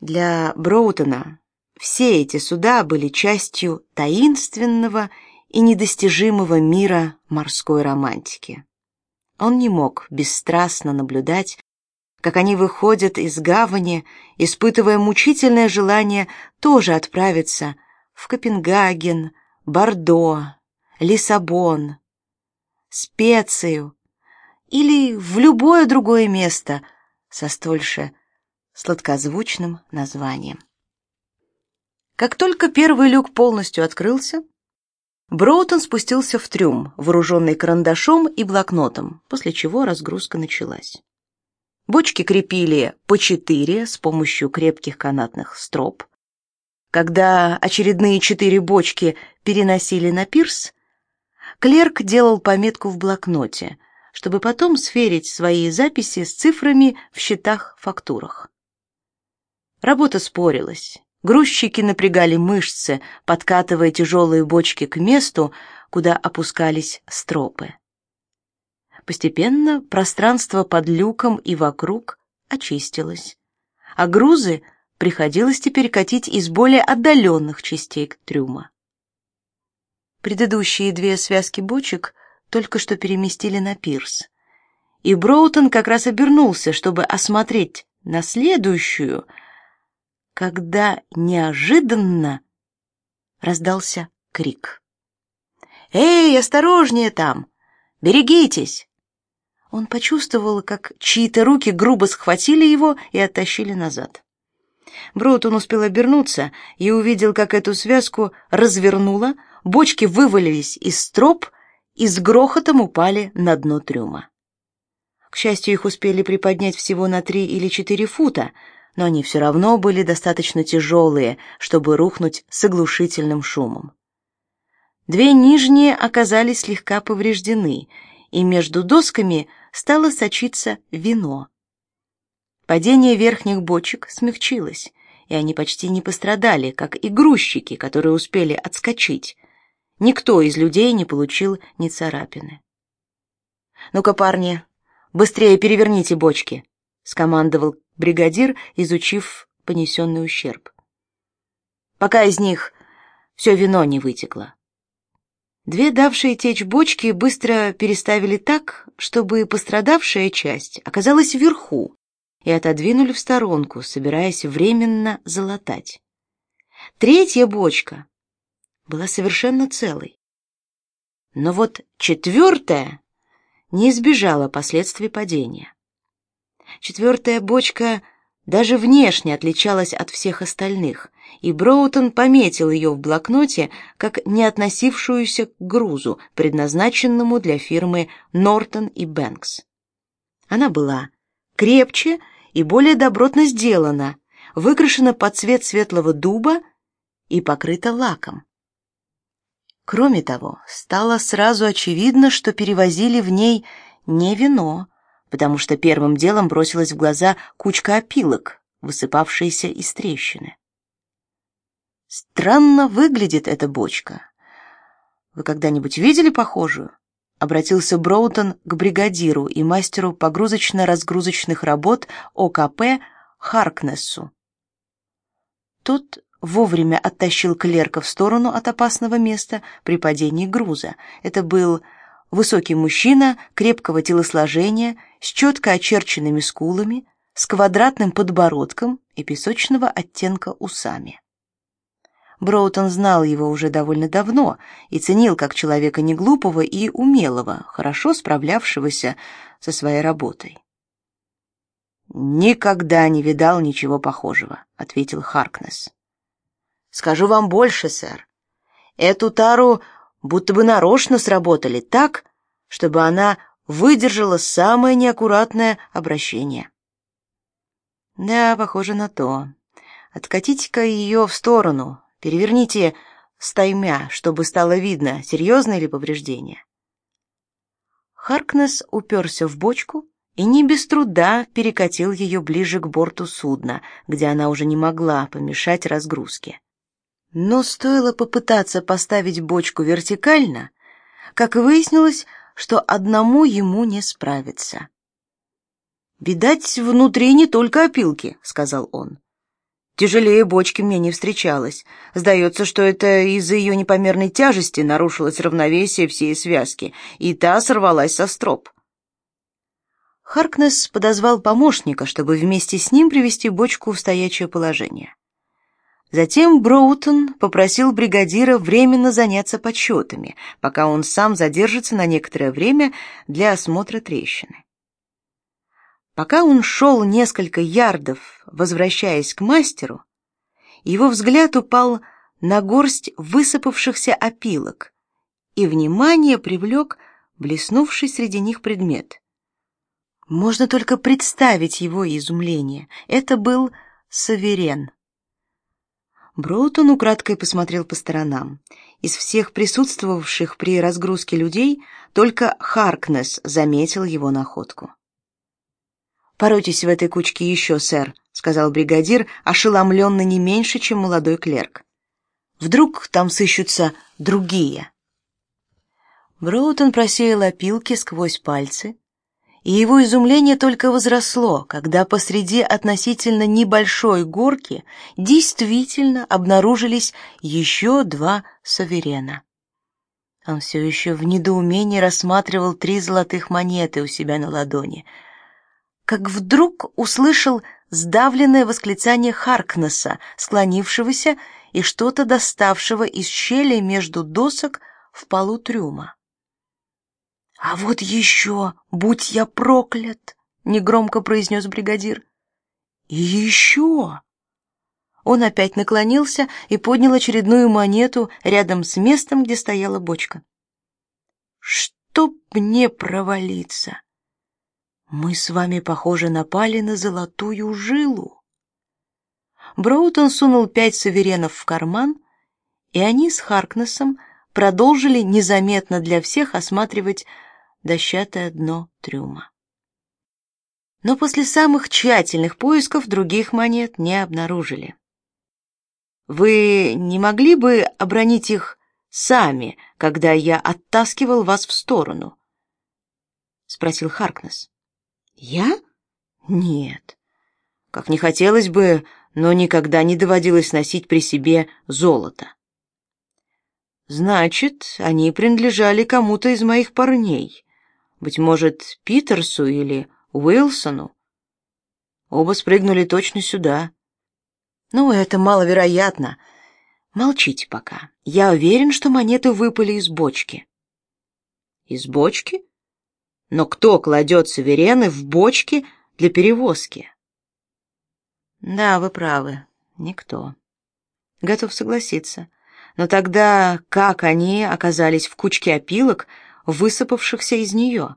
Для Броутона все эти суда были частью таинственного и недостижимого мира морской романтики. Он не мог бесстрастно наблюдать, как они выходят из гавани, испытывая мучительное желание тоже отправиться в Копенгаген, Бордо, Лиссабон, Специю или в любое другое место со столь же сладкозвучным названием. Как только первый люк полностью открылся, Броутон спустился в трюм, вооруженный карандашом и блокнотом, после чего разгрузка началась. Бочки крепили по четыре с помощью крепких канатных строп. Когда очередные четыре бочки переносили на пирс, клерк делал пометку в блокноте, чтобы потом сверить свои записи с цифрами в счетах-фактурах. Работа спорилась. Грузчики напрягали мышцы, подкатывая тяжелые бочки к месту, куда опускались стропы. Постепенно пространство под люком и вокруг очистилось, а грузы приходилось теперь катить из более отдаленных частей трюма. Предыдущие две связки бочек только что переместили на пирс, и Броутон как раз обернулся, чтобы осмотреть на следующую — когда неожиданно раздался крик. «Эй, осторожнее там! Берегитесь!» Он почувствовал, как чьи-то руки грубо схватили его и оттащили назад. Броутон успел обернуться и увидел, как эту связку развернуло, бочки вывалились из строп и с грохотом упали на дно трюма. К счастью, их успели приподнять всего на три или четыре фута, но они все равно были достаточно тяжелые, чтобы рухнуть с оглушительным шумом. Две нижние оказались слегка повреждены, и между досками стало сочиться вино. Падение верхних бочек смягчилось, и они почти не пострадали, как и грузчики, которые успели отскочить. Никто из людей не получил ни царапины. «Ну-ка, парни, быстрее переверните бочки!» — скомандовал бригадир, изучив понесенный ущерб. Пока из них все вино не вытекло. Две давшие течь бочки быстро переставили так, чтобы пострадавшая часть оказалась вверху, и отодвинули в сторонку, собираясь временно залатать. Третья бочка была совершенно целой. Но вот четвертая не избежала последствий падения. Четвертая бочка даже внешне отличалась от всех остальных, и Броутон пометил ее в блокноте как не относившуюся к грузу, предназначенному для фирмы Нортон и Бэнкс. Она была крепче и более добротно сделана, выкрашена под цвет светлого дуба и покрыта лаком. Кроме того, стало сразу очевидно, что перевозили в ней не вино, потому что первым делом бросилась в глаза кучка опилок, высыпавшиеся из трещины. Странно выглядит эта бочка. Вы когда-нибудь видели похожую? Обратился Броутон к бригадиру и мастеру погрузочно-разгрузочных работ ОКП Харкнессу. Тот вовремя оттащил клерка в сторону от опасного места при падении груза. Это был Высокий мужчина крепкого телосложения, с четко очерченными скулами, с квадратным подбородком и песочного оттенка усами. Броутон знал его уже довольно давно и ценил как человека неглупого и умелого, хорошо справлявшегося со своей работой. Никогда не видал ничего похожего, ответил Харкнес. Скажу вам больше, сэр. Эту тару будто бы нарочно сработали так, чтобы она выдержала самое неаккуратное обращение. Да, похоже на то. Откатите-ка ее в сторону, переверните стаймя, чтобы стало видно, серьезное ли повреждение. Харкнес уперся в бочку и не без труда перекатил ее ближе к борту судна, где она уже не могла помешать разгрузке. Но стоило попытаться поставить бочку вертикально, как выяснилось, что одному ему не справиться. «Видать, внутри не только опилки», — сказал он. Тяжелее бочки мне не встречалось. Сдается, что это из-за ее непомерной тяжести нарушилось равновесие всей связки, и та сорвалась со строп. Харкнес подозвал помощника, чтобы вместе с ним привести бочку в стоячее положение. Затем Броутон попросил бригадира временно заняться подсчетами, пока он сам задержится на некоторое время для осмотра трещины. Пока он шел несколько ярдов, возвращаясь к мастеру, его взгляд упал на горсть высыпавшихся опилок, и внимание привлек блеснувший среди них предмет. Можно только представить его изумление. Это был саверен. Броутон украдкой посмотрел по сторонам. Из всех присутствовавших при разгрузке людей только Харкнес заметил его находку. «Поройтесь в этой кучке еще, сэр», — сказал бригадир, ошеломленный не меньше, чем молодой клерк. «Вдруг там сыщутся другие?» Броутон просеял опилки сквозь пальцы, и его изумление только возросло, когда посреди относительно небольшой горки действительно обнаружились еще два суверена. Он все еще в недоумении рассматривал три золотых монеты у себя на ладони — как вдруг услышал сдавленное восклицание Харкнесса, склонившегося и что-то доставшего из щели между досок в полу трюма. «А вот еще, будь я проклят!» — негромко произнес бригадир. «И еще!» Он опять наклонился и поднял очередную монету рядом с местом, где стояла бочка. «Чтоб мне провалиться!» Мы с вами, похоже, напали на золотую жилу. Броутон сунул пять суверенов в карман, и они с Харкнесом продолжили незаметно для всех осматривать дощатое дно трюма. Но после самых тщательных поисков других монет не обнаружили. Вы не могли бы обронить их сами, когда я оттаскивал вас в сторону? спросил Харкнес. Я? Нет. Как не хотелось бы, но никогда не доводилось носить при себе золото. Значит, они принадлежали кому-то из моих парней. Быть может, Питерсу или Уилсону. Оба спрыгнули точно сюда. Ну, это маловероятно. Молчите пока. Я уверен, что монеты выпали из бочки. Из бочки? Но кто кладет суверены в бочки для перевозки? Да, вы правы, никто. Готов согласиться. Но тогда как они оказались в кучке опилок, высыпавшихся из нее?